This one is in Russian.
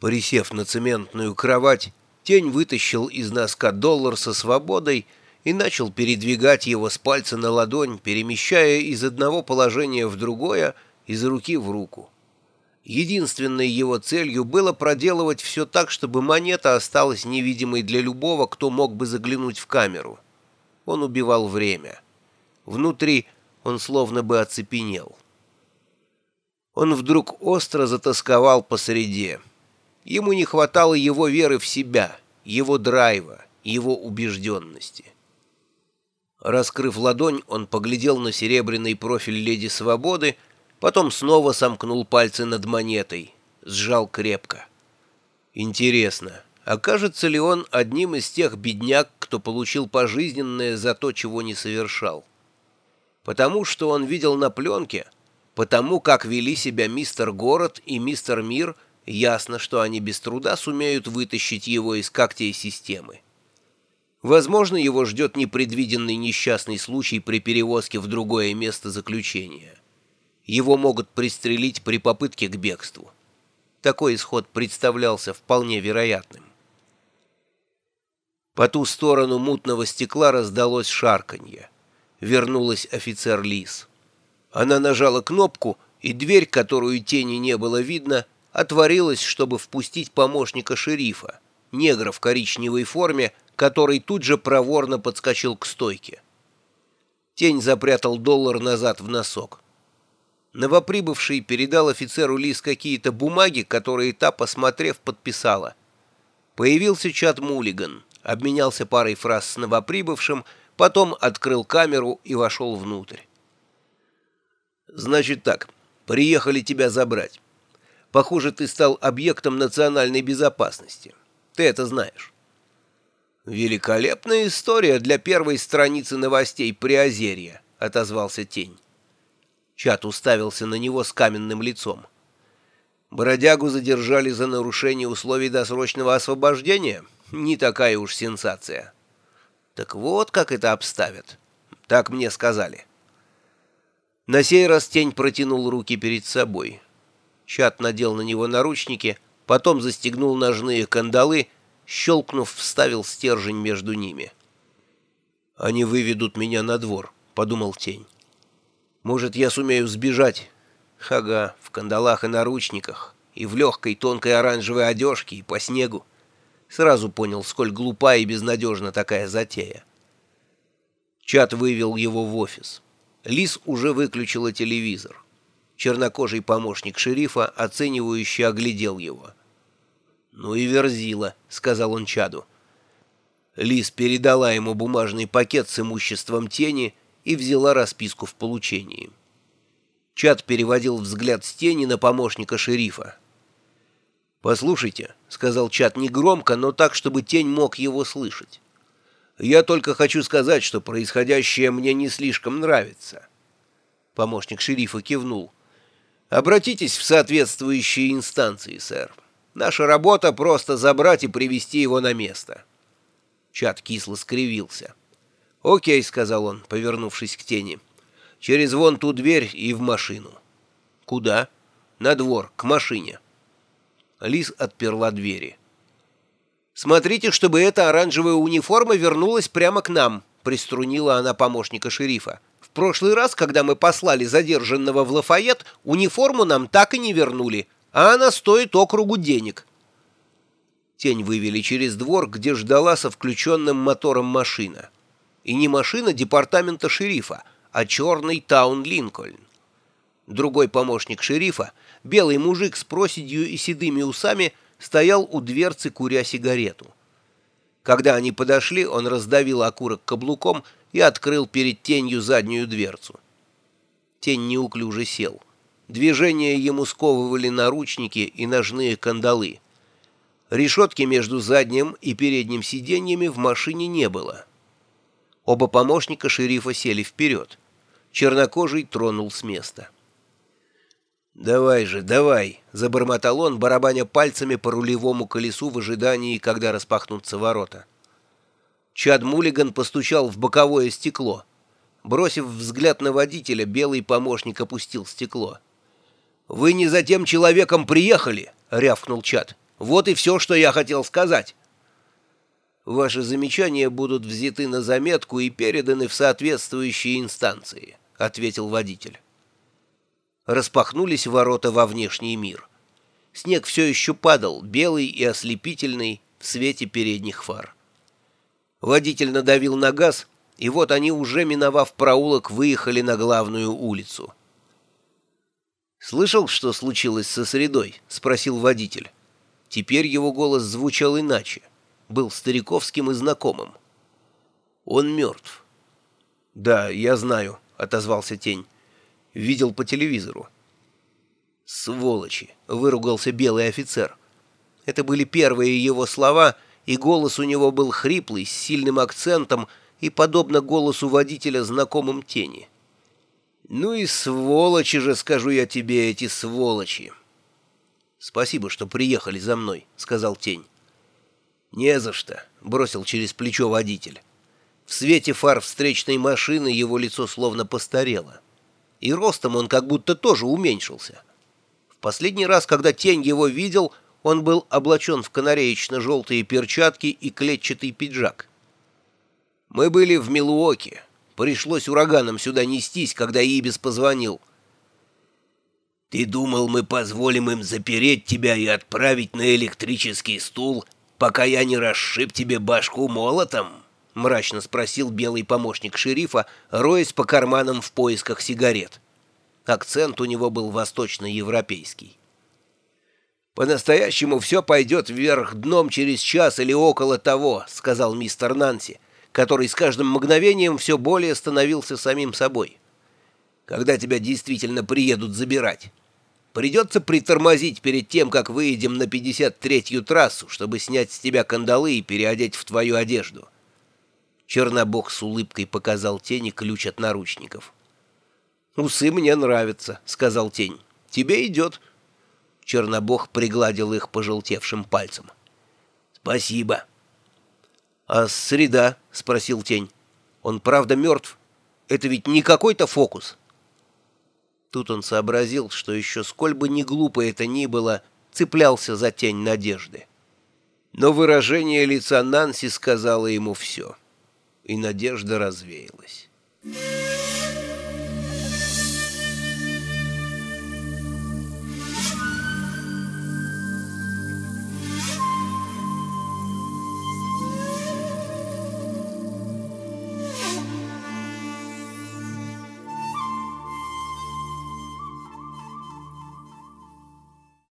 Присев на цементную кровать, тень вытащил из носка доллар со свободой и начал передвигать его с пальца на ладонь, перемещая из одного положения в другое, из руки в руку. Единственной его целью было проделывать все так, чтобы монета осталась невидимой для любого, кто мог бы заглянуть в камеру. Он убивал время. Внутри он словно бы оцепенел. Он вдруг остро затасковал по. Ему не хватало его веры в себя, его драйва, его убежденности. Раскрыв ладонь, он поглядел на серебряный профиль Леди Свободы, потом снова сомкнул пальцы над монетой, сжал крепко. Интересно, окажется ли он одним из тех бедняк, кто получил пожизненное за то, чего не совершал? Потому что он видел на пленке, потому как вели себя мистер Город и мистер Мир – Ясно, что они без труда сумеют вытащить его из когтей системы. Возможно, его ждет непредвиденный несчастный случай при перевозке в другое место заключения. Его могут пристрелить при попытке к бегству. Такой исход представлялся вполне вероятным. По ту сторону мутного стекла раздалось шарканье. Вернулась офицер Лис. Она нажала кнопку, и дверь, которую тени не было видно, отворилась, чтобы впустить помощника шерифа, негра в коричневой форме, который тут же проворно подскочил к стойке. Тень запрятал доллар назад в носок. Новоприбывший передал офицеру Лис какие-то бумаги, которые та, посмотрев, подписала. Появился Чат Мулиган, обменялся парой фраз с новоприбывшим, потом открыл камеру и вошел внутрь. «Значит так, приехали тебя забрать. Похоже, ты стал объектом национальной безопасности. Ты это знаешь. «Великолепная история для первой страницы новостей Приозерья», — отозвался Тень. Чат уставился на него с каменным лицом. «Бродягу задержали за нарушение условий досрочного освобождения? Не такая уж сенсация». «Так вот как это обставят. Так мне сказали». На сей раз Тень протянул руки перед собой. Чат надел на него наручники, потом застегнул ножные кандалы, щелкнув, вставил стержень между ними. «Они выведут меня на двор», — подумал Тень. «Может, я сумею сбежать?» Ага, в кандалах и наручниках, и в легкой тонкой оранжевой одежке, и по снегу. Сразу понял, сколь глупа и безнадежна такая затея. Чат вывел его в офис. Лис уже выключила телевизор. Чернокожий помощник шерифа, оценивающе оглядел его. «Ну и верзила», — сказал он Чаду. Лис передала ему бумажный пакет с имуществом тени и взяла расписку в получении. Чад переводил взгляд с тени на помощника шерифа. «Послушайте», — сказал Чад негромко, но так, чтобы тень мог его слышать. «Я только хочу сказать, что происходящее мне не слишком нравится». Помощник шерифа кивнул. Обратитесь в соответствующие инстанции, сэр. Наша работа просто забрать и привести его на место. Чат кисло скривился. «Окей», — сказал он, повернувшись к тени. «Через вон ту дверь и в машину». «Куда?» «На двор, к машине». Лис отперла двери. «Смотрите, чтобы эта оранжевая униформа вернулась прямо к нам», — приструнила она помощника шерифа прошлый раз, когда мы послали задержанного в Лафайет, униформу нам так и не вернули, а она стоит округу денег. Тень вывели через двор, где ждала со включенным мотором машина. И не машина департамента шерифа, а черный Таун Линкольн. Другой помощник шерифа, белый мужик с проседью и седыми усами, стоял у дверцы, куря сигарету. Когда они подошли, он раздавил окурок каблуком и открыл перед тенью заднюю дверцу. Тень неуклюже сел. Движения ему сковывали наручники и ножные кандалы. Решетки между задним и передним сиденьями в машине не было. Оба помощника шерифа сели вперед. Чернокожий тронул с места. «Давай же, давай!» — забормотал он, барабаня пальцами по рулевому колесу в ожидании, когда распахнутся ворота. Чад Мулиган постучал в боковое стекло. Бросив взгляд на водителя, белый помощник опустил стекло. «Вы не за тем человеком приехали!» — рявкнул Чад. Вот и все, что я хотел сказать. Ваши замечания будут взяты на заметку и переданы в соответствующие инстанции, ответил водитель. Распахнулись ворота во внешний мир. Снег все еще падал, белый и ослепительный, в свете передних фар. Водитель надавил на газ, и вот они, уже миновав проулок, выехали на главную улицу. «Слышал, что случилось со средой?» — спросил водитель. Теперь его голос звучал иначе, был стариковским и знакомым. «Он мертв». «Да, я знаю», — отозвался тень. «Видел по телевизору». «Сволочи!» — выругался белый офицер. Это были первые его слова, и голос у него был хриплый, с сильным акцентом и, подобно голосу водителя, знакомым тени. «Ну и сволочи же, скажу я тебе, эти сволочи!» «Спасибо, что приехали за мной», — сказал тень. «Не за что», — бросил через плечо водитель. В свете фар встречной машины его лицо словно постарело. И ростом он как будто тоже уменьшился. В последний раз, когда тень его видел, он был облачен в канареечно-желтые перчатки и клетчатый пиджак. «Мы были в Милуоке. Пришлось ураганом сюда нестись, когда Ибис позвонил». «Ты думал, мы позволим им запереть тебя и отправить на электрический стул, пока я не расшиб тебе башку молотом?» — мрачно спросил белый помощник шерифа, роясь по карманам в поисках сигарет. Акцент у него был восточноевропейский. «По-настоящему все пойдет вверх дном через час или около того», — сказал мистер Нанси, который с каждым мгновением все более становился самим собой. «Когда тебя действительно приедут забирать». Придется притормозить перед тем, как выедем на 53-ю трассу, чтобы снять с тебя кандалы и переодеть в твою одежду. Чернобог с улыбкой показал тени ключ от наручников. «Усы мне нравятся», — сказал тень. «Тебе идет». Чернобог пригладил их пожелтевшим пальцем. «Спасибо». «А среда?» — спросил тень. «Он правда мертв? Это ведь не какой-то фокус». Тут он сообразил, что еще сколь бы ни глупо это ни было, цеплялся за тень надежды. Но выражение лица Нанси сказало ему все, и надежда развеялась.